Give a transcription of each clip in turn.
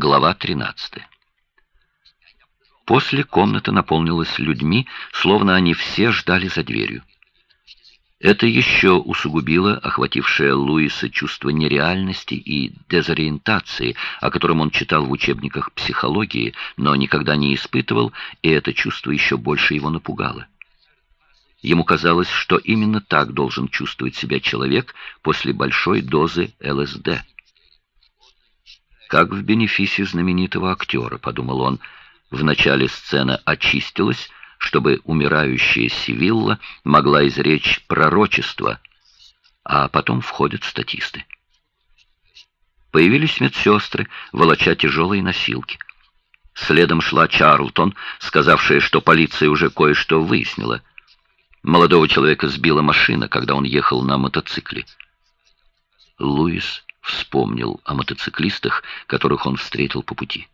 Глава 13. После комната наполнилась людьми, словно они все ждали за дверью. Это еще усугубило охватившее Луиса чувство нереальности и дезориентации, о котором он читал в учебниках психологии, но никогда не испытывал, и это чувство еще больше его напугало. Ему казалось, что именно так должен чувствовать себя человек после большой дозы ЛСД. «Как в бенефисе знаменитого актера», — подумал он, — в начале сцена очистилась, чтобы умирающая Сивилла могла изречь пророчество, а потом входят статисты. Появились медсестры, волоча тяжелые носилки. Следом шла Чарлтон, сказавшая, что полиция уже кое-что выяснила. Молодого человека сбила машина, когда он ехал на мотоцикле. Луис вспомнил о мотоциклистах, которых он встретил по пути.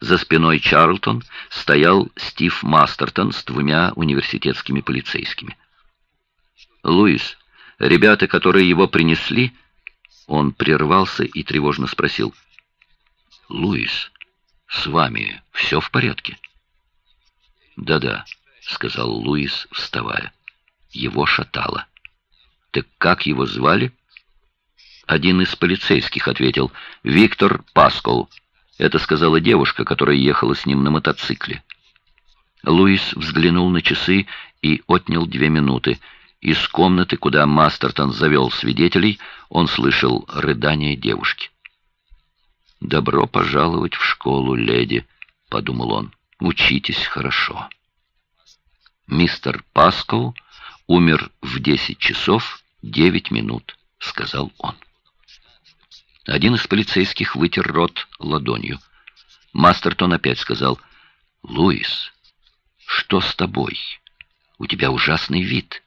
За спиной Чарлтон стоял Стив Мастертон с двумя университетскими полицейскими. «Луис, ребята, которые его принесли...» Он прервался и тревожно спросил. «Луис, с вами все в порядке?» «Да-да», — сказал Луис, вставая. Его шатало. «Так как его звали?» Один из полицейских ответил. «Виктор Паскол». Это сказала девушка, которая ехала с ним на мотоцикле. Луис взглянул на часы и отнял две минуты. Из комнаты, куда Мастертон завел свидетелей, он слышал рыдание девушки. «Добро пожаловать в школу, леди», — подумал он. «Учитесь хорошо». «Мистер Паскоу умер в десять часов девять минут», — сказал он. Один из полицейских вытер рот ладонью. Мастертон опять сказал, «Луис, что с тобой? У тебя ужасный вид».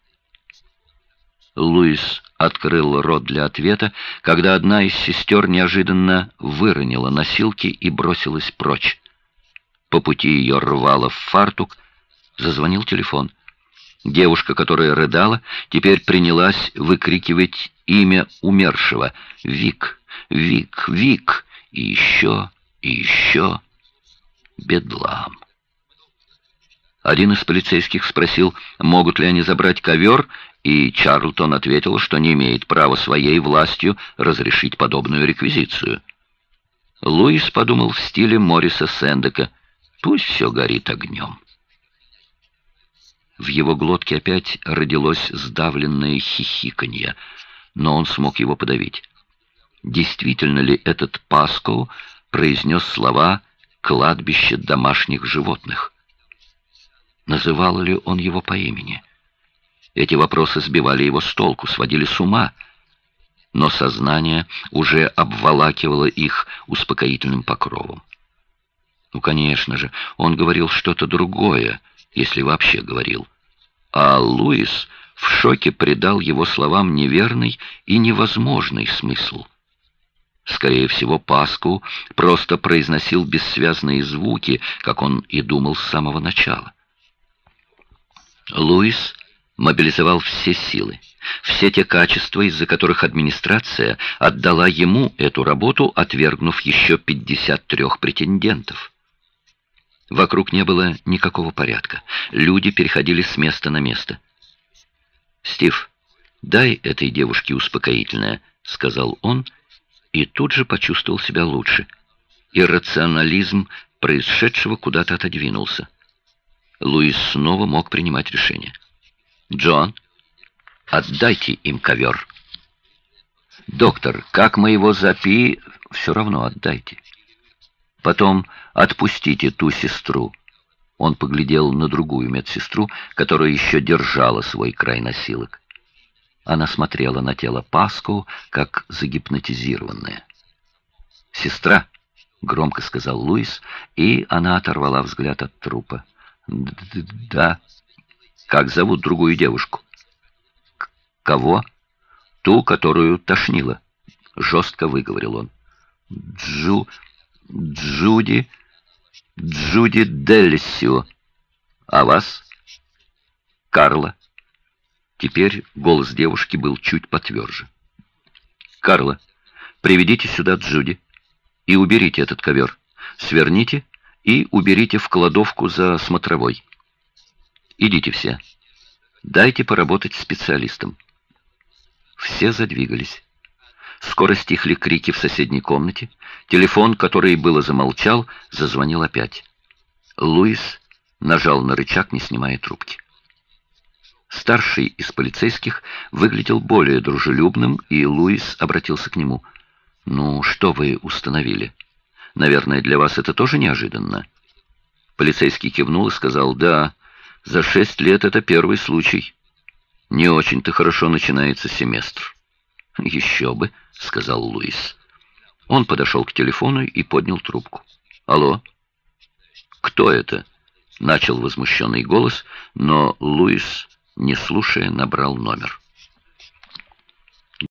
Луис открыл рот для ответа, когда одна из сестер неожиданно выронила носилки и бросилась прочь. По пути ее рвало в фартук, зазвонил телефон. Девушка, которая рыдала, теперь принялась выкрикивать имя умершего — Вик. Вик, Вик, и еще, и еще. Бедлам. Один из полицейских спросил, могут ли они забрать ковер, и Чарлтон ответил, что не имеет права своей властью разрешить подобную реквизицию. Луис подумал в стиле Морриса Сэндека, пусть все горит огнем. В его глотке опять родилось сдавленное хихиканье, но он смог его подавить действительно ли этот Паскоу произнес слова «кладбище домашних животных». Называл ли он его по имени? Эти вопросы сбивали его с толку, сводили с ума, но сознание уже обволакивало их успокоительным покровом. Ну, конечно же, он говорил что-то другое, если вообще говорил. А Луис в шоке придал его словам неверный и невозможный смысл. Скорее всего, Паску просто произносил бессвязные звуки, как он и думал с самого начала. Луис мобилизовал все силы, все те качества, из-за которых администрация отдала ему эту работу, отвергнув еще 53 претендентов. Вокруг не было никакого порядка. Люди переходили с места на место. «Стив, дай этой девушке успокоительное», — сказал он, — и тут же почувствовал себя лучше. Иррационализм происшедшего куда-то отодвинулся. Луис снова мог принимать решение. «Джон, отдайте им ковер». «Доктор, как мы его запи...» «Все равно отдайте». «Потом отпустите ту сестру». Он поглядел на другую медсестру, которая еще держала свой край носилок. Она смотрела на тело Паску, как загипнотизированная. «Сестра!» — громко сказал Луис, и она оторвала взгляд от трупа. «Да. Как зовут другую девушку?» «Кого?» «Ту, которую тошнило», — жестко выговорил он. «Джу... Джуди... Джуди Деллисио. А вас?» «Карла». Теперь голос девушки был чуть потверже. «Карла, приведите сюда Джуди». и уберите этот ковер. Сверните и уберите в кладовку за смотровой. Идите все. Дайте поработать специалистам. Все задвигались. Скоро стихли крики в соседней комнате. Телефон, который было замолчал, зазвонил опять. Луис нажал на рычаг, не снимая трубки. Старший из полицейских выглядел более дружелюбным, и Луис обратился к нему. «Ну, что вы установили? Наверное, для вас это тоже неожиданно?» Полицейский кивнул и сказал, «Да, за шесть лет это первый случай. Не очень-то хорошо начинается семестр». «Еще бы», — сказал Луис. Он подошел к телефону и поднял трубку. «Алло?» «Кто это?» — начал возмущенный голос, но Луис, не слушая, набрал номер.